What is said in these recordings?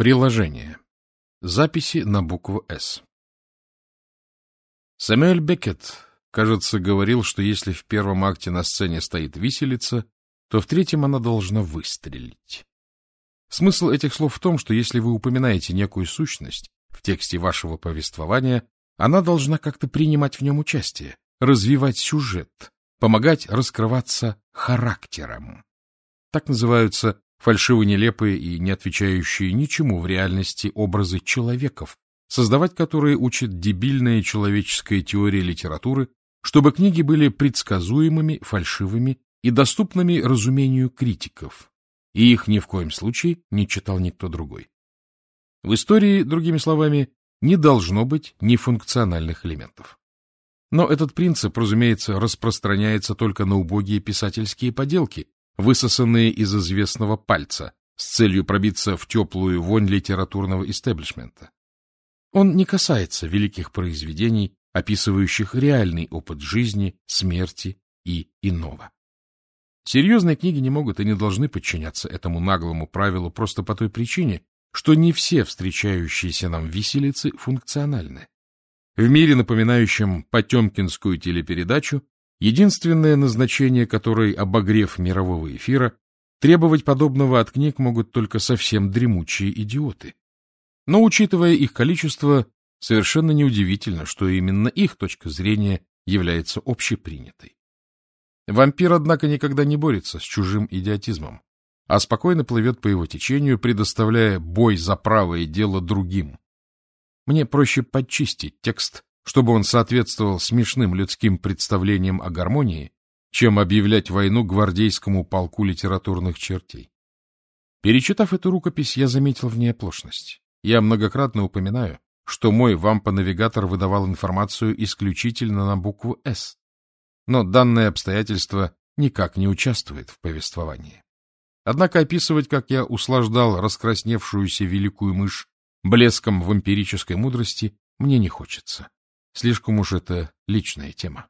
Приложение. Записи на букву «С». Сэмюэль Беккет, кажется, говорил, что если в первом акте на сцене стоит виселица, то в третьем она должна выстрелить. Смысл этих слов в том, что если вы упоминаете некую сущность в тексте вашего повествования, она должна как-то принимать в нем участие, развивать сюжет, помогать раскрываться характером. Так называются фальшиво-нелепые и не отвечающие ничему в реальности образы человеков, создавать которые учит дебильная человеческая теория литературы, чтобы книги были предсказуемыми, фальшивыми и доступными разумению критиков, и их ни в коем случае не читал никто другой. В истории, другими словами, не должно быть нефункциональных элементов. Но этот принцип, разумеется, распространяется только на убогие писательские поделки, высосанные из известного пальца, с целью пробиться в теплую вонь литературного истеблишмента. Он не касается великих произведений, описывающих реальный опыт жизни, смерти и иного. Серьезные книги не могут и не должны подчиняться этому наглому правилу просто по той причине, что не все встречающиеся нам виселицы функциональны. В мире, напоминающем потемкинскую телепередачу, Единственное назначение которой, обогрев мирового эфира, требовать подобного от книг могут только совсем дремучие идиоты. Но, учитывая их количество, совершенно неудивительно, что именно их точка зрения является общепринятой. Вампир, однако, никогда не борется с чужим идиотизмом, а спокойно плывет по его течению, предоставляя бой за правое дело другим. Мне проще подчистить текст чтобы он соответствовал смешным людским представлениям о гармонии, чем объявлять войну гвардейскому полку литературных чертей. Перечитав эту рукопись, я заметил в ней оплошность. Я многократно упоминаю, что мой вампа-навигатор выдавал информацию исключительно на букву «С». Но данное обстоятельство никак не участвует в повествовании. Однако описывать, как я услаждал раскрасневшуюся великую мышь блеском вампирической мудрости, мне не хочется. Слишком уж это личная тема.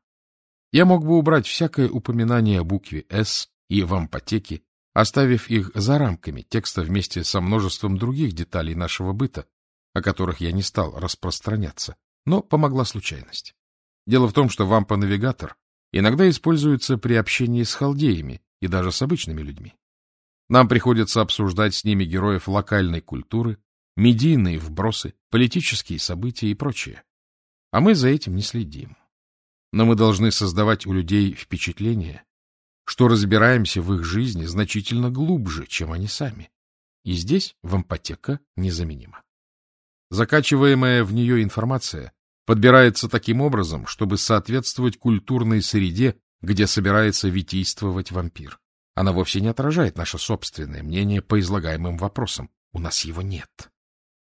Я мог бы убрать всякое упоминание о букве «С» и в ампотеке, оставив их за рамками текста вместе со множеством других деталей нашего быта, о которых я не стал распространяться, но помогла случайность. Дело в том, что вампа-навигатор иногда используется при общении с халдеями и даже с обычными людьми. Нам приходится обсуждать с ними героев локальной культуры, медийные вбросы, политические события и прочее. А мы за этим не следим. Но мы должны создавать у людей впечатление, что разбираемся в их жизни значительно глубже, чем они сами. И здесь вампотека незаменима. Закачиваемая в нее информация подбирается таким образом, чтобы соответствовать культурной среде, где собирается витийствовать вампир. Она вовсе не отражает наше собственное мнение по излагаемым вопросам. У нас его нет.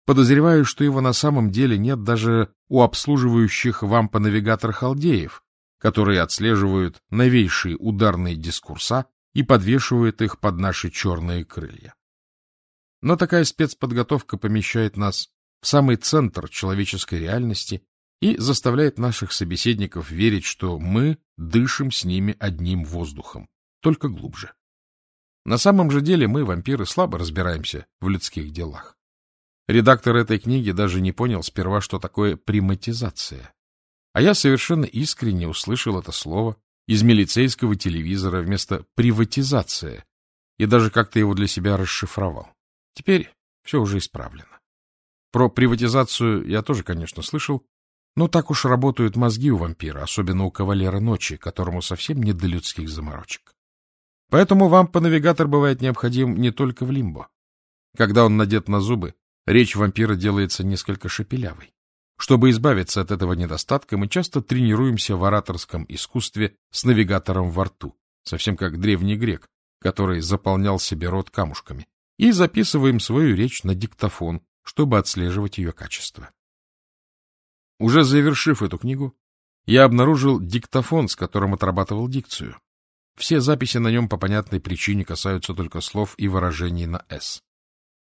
Подозреваю, что его на самом деле нет даже у обслуживающих вампа-навигатор халдеев, которые отслеживают новейшие ударные дискурса и подвешивают их под наши черные крылья. Но такая спецподготовка помещает нас в самый центр человеческой реальности и заставляет наших собеседников верить, что мы дышим с ними одним воздухом, только глубже. На самом же деле мы, вампиры, слабо разбираемся в людских делах. Редактор этой книги даже не понял сперва, что такое приматизация. А я совершенно искренне услышал это слово из милицейского телевизора вместо «приватизация» и даже как-то его для себя расшифровал. Теперь все уже исправлено. Про приватизацию я тоже, конечно, слышал, но так уж работают мозги у вампира, особенно у кавалера ночи, которому совсем не до людских заморочек. Поэтому вам по навигатор бывает необходим не только в лимбо. Когда он надет на зубы, Речь вампира делается несколько шепелявой. Чтобы избавиться от этого недостатка, мы часто тренируемся в ораторском искусстве с навигатором во рту, совсем как древний грек, который заполнял себе рот камушками, и записываем свою речь на диктофон, чтобы отслеживать ее качество. Уже завершив эту книгу, я обнаружил диктофон, с которым отрабатывал дикцию. Все записи на нем по понятной причине касаются только слов и выражений на «с».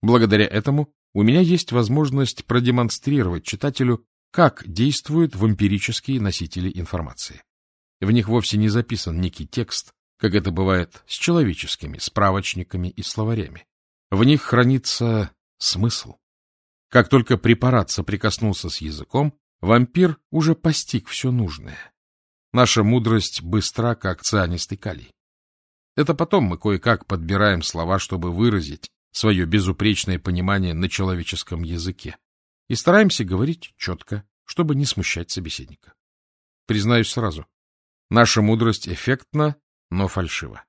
Благодаря этому у меня есть возможность продемонстрировать читателю, как действуют вампирические носители информации. В них вовсе не записан некий текст, как это бывает с человеческими справочниками и словарями. В них хранится смысл, Как только препарат соприкоснулся с языком, вампир уже постиг все нужное. Наша мудрость быстра, как цианистый калий. Это потом мы кое-как подбираем слова, чтобы выразить свое безупречное понимание на человеческом языке. И стараемся говорить четко, чтобы не смущать собеседника. Признаюсь сразу, наша мудрость эффектна, но фальшива.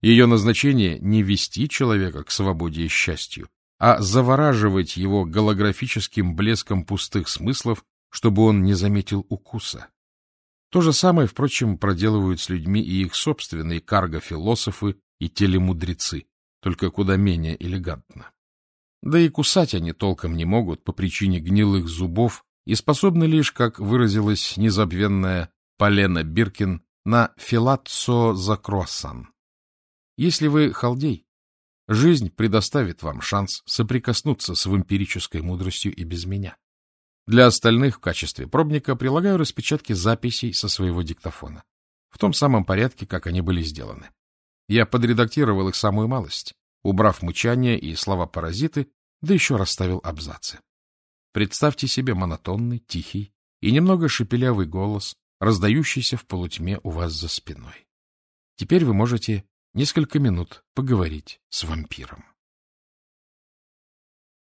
Ее назначение — не вести человека к свободе и счастью, а завораживать его голографическим блеском пустых смыслов, чтобы он не заметил укуса. То же самое, впрочем, проделывают с людьми и их собственные карго-философы и телемудрецы, только куда менее элегантно. Да и кусать они толком не могут по причине гнилых зубов и способны лишь, как выразилась незабвенная Полена Биркин, на филатцо за круассан. Если вы халдей, жизнь предоставит вам шанс соприкоснуться с вампирической мудростью и без меня. Для остальных в качестве пробника прилагаю распечатки записей со своего диктофона. В том самом порядке, как они были сделаны. Я подредактировал их самую малость, убрав мычание и слова-паразиты, да еще расставил абзацы. Представьте себе монотонный, тихий и немного шепелявый голос, раздающийся в полутьме у вас за спиной. Теперь вы можете несколько минут поговорить с вампиром.